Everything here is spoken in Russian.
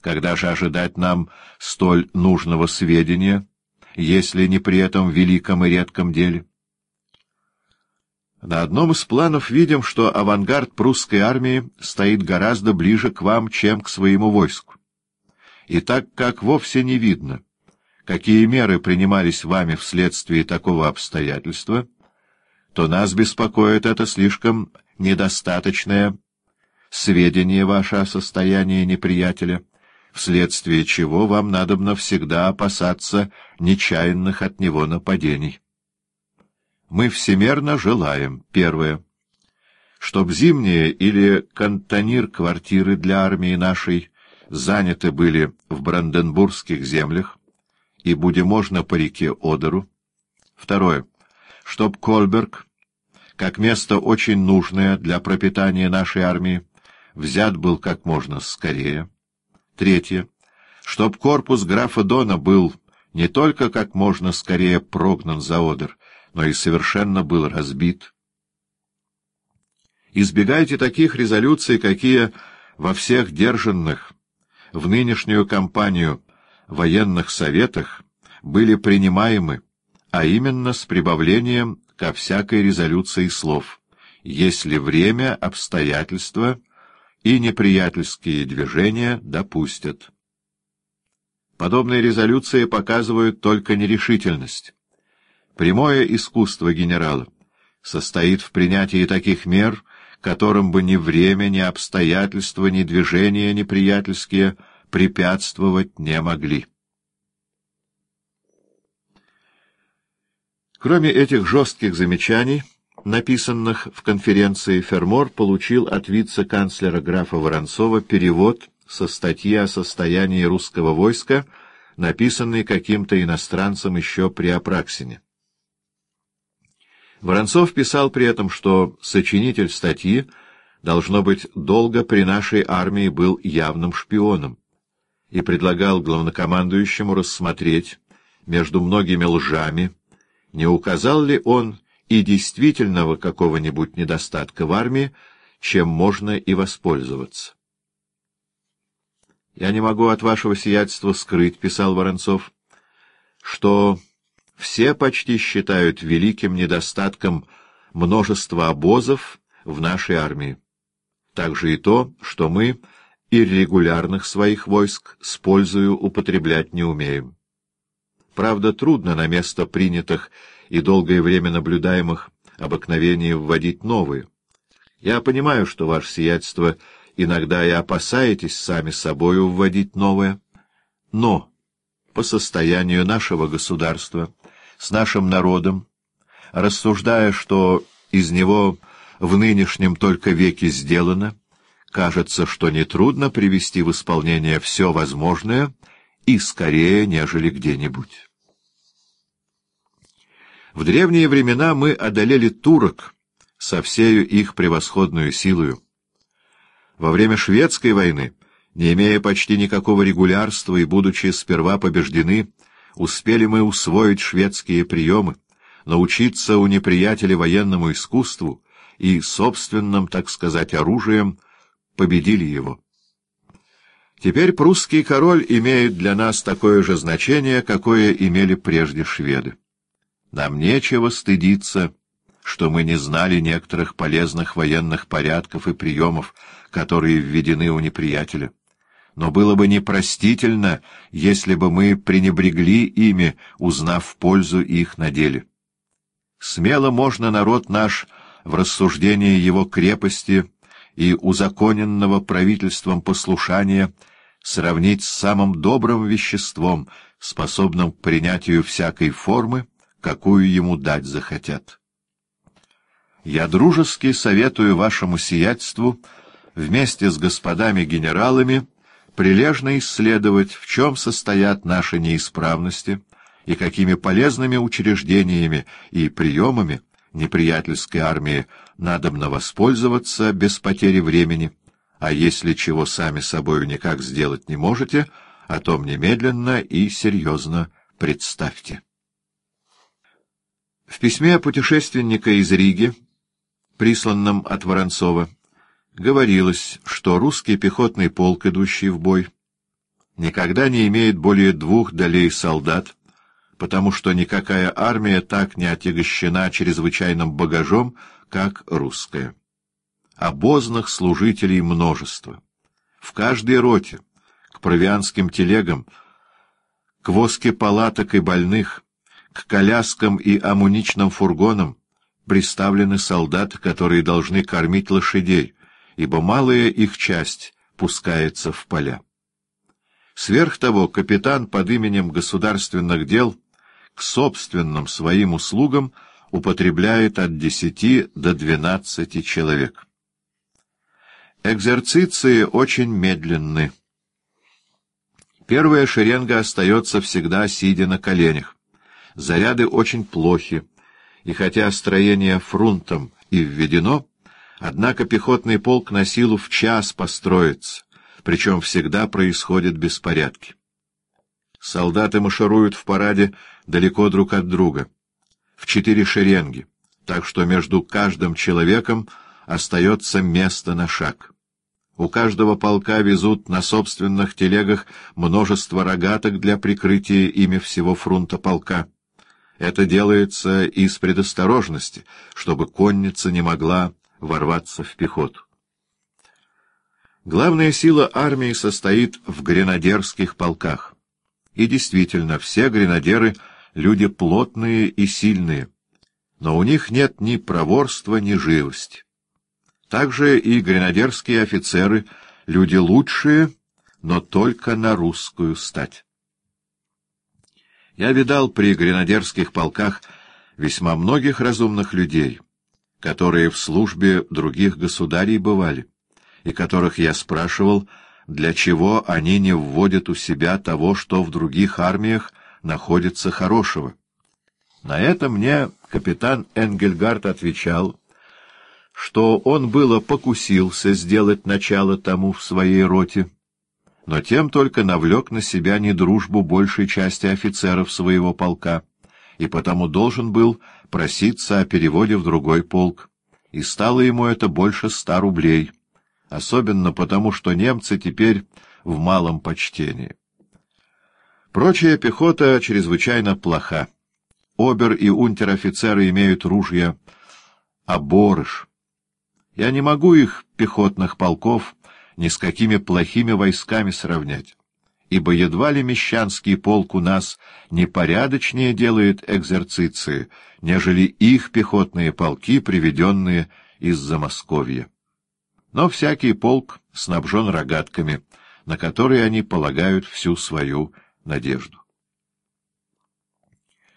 Когда же ожидать нам столь нужного сведения, если не при этом великом и редком деле? На одном из планов видим, что авангард прусской армии стоит гораздо ближе к вам, чем к своему войску. И так как вовсе не видно, какие меры принимались вами вследствие такого обстоятельства, то нас беспокоит это слишком недостаточное сведение ваше о состоянии неприятеля, вследствие чего вам надобно всегда опасаться нечаянных от него нападений. Мы всемерно желаем, первое, чтоб зимние или кантонир-квартиры для армии нашей заняты были в Бранденбургских землях и, буде можно, по реке Одеру. Второе, чтоб Кольберг, как место очень нужное для пропитания нашей армии, взят был как можно скорее. Третье. Чтоб корпус графа Дона был не только как можно скорее прогнан за Одер, но и совершенно был разбит. Избегайте таких резолюций, какие во всех держанных в нынешнюю кампанию военных советах были принимаемы, а именно с прибавлением ко всякой резолюции слов, если время, обстоятельства и неприятельские движения допустят. Подобные резолюции показывают только нерешительность. Прямое искусство генерала состоит в принятии таких мер, которым бы ни время, ни обстоятельства, ни движения неприятельские препятствовать не могли. Кроме этих жестких замечаний, написанных в конференции, Фермор получил от вице-канцлера графа Воронцова перевод со статьи о состоянии русского войска, написанный каким-то иностранцем еще при Апраксине. Воронцов писал при этом, что сочинитель статьи, должно быть, долго при нашей армии был явным шпионом, и предлагал главнокомандующему рассмотреть между многими лжами, не указал ли он и действительного какого-нибудь недостатка в армии, чем можно и воспользоваться. «Я не могу от вашего сиятельства скрыть», — писал Воронцов, — «что все почти считают великим недостатком множество обозов в нашей армии. Также и то, что мы иррегулярных своих войск с пользою употреблять не умеем. Правда, трудно на место принятых и долгое время наблюдаемых обыкновений вводить новые. Я понимаю, что ваше сиятельство иногда и опасаетесь сами собою вводить новое, но по состоянию нашего государства, с нашим народом, рассуждая, что из него в нынешнем только веке сделано, кажется, что нетрудно привести в исполнение все возможное и скорее, нежели где-нибудь. В древние времена мы одолели турок со всею их превосходную силою. Во время шведской войны, не имея почти никакого регулярства и будучи сперва побеждены, успели мы усвоить шведские приемы, научиться у неприятеля военному искусству и собственным, так сказать, оружием победили его. Теперь прусский король имеет для нас такое же значение, какое имели прежде шведы. Нам нечего стыдиться, что мы не знали некоторых полезных военных порядков и приемов, которые введены у неприятеля. Но было бы непростительно, если бы мы пренебрегли ими, узнав пользу их на деле. Смело можно народ наш в рассуждении его крепости и узаконенного правительством послушания сравнить с самым добрым веществом, способным к принятию всякой формы, какую ему дать захотят. Я дружески советую вашему сиятельству вместе с господами генералами прилежно исследовать, в чем состоят наши неисправности и какими полезными учреждениями и приемами неприятельской армии надобно воспользоваться без потери времени, а если чего сами собою никак сделать не можете, о том немедленно и серьезно представьте. В письме путешественника из Риги, присланном от Воронцова, говорилось, что русский пехотный полк, идущий в бой, никогда не имеет более двух долей солдат, потому что никакая армия так не отягощена чрезвычайным багажом, как русская. Обозных служителей множество. В каждой роте, к провианским телегам, к воске палаток и больных, к коляскам и амуничным фургонам приставлены солдаты, которые должны кормить лошадей, ибо малая их часть пускается в поля. Сверх того, капитан под именем государственных дел к собственным своим услугам употребляет от десяти до двенадцати человек. Экзерциции очень медленны. Первая шеренга остается всегда сидя на коленях. Заряды очень плохи, и хотя строение фрунтом и введено, однако пехотный полк на силу в час построится, причем всегда происходят беспорядки. Солдаты маршируют в параде далеко друг от друга, в четыре шеренги, так что между каждым человеком остается место на шаг. У каждого полка везут на собственных телегах множество рогаток для прикрытия ими всего фрунта полка. Это делается из предосторожности, чтобы конница не могла ворваться в пехоту. Главная сила армии состоит в гренадерских полках. И действительно, все гренадеры — люди плотные и сильные, но у них нет ни проворства, ни живости. Также и гренадерские офицеры — люди лучшие, но только на русскую стать. Я видал при гренадерских полках весьма многих разумных людей, которые в службе других государей бывали, и которых я спрашивал, для чего они не вводят у себя того, что в других армиях находится хорошего. На это мне капитан Энгельгард отвечал, что он было покусился сделать начало тому в своей роте, но тем только навлек на себя недружбу большей части офицеров своего полка, и потому должен был проситься о переводе в другой полк, и стало ему это больше ста рублей, особенно потому, что немцы теперь в малом почтении. Прочая пехота чрезвычайно плоха. Обер и унтер-офицеры имеют ружья, а борыш. Я не могу их, пехотных полков, ни с какими плохими войсками сравнять, ибо едва ли мещанский полк у нас непорядочнее делает экзерциции, нежели их пехотные полки, приведенные из Замосковья. Но всякий полк снабжен рогатками, на которые они полагают всю свою надежду.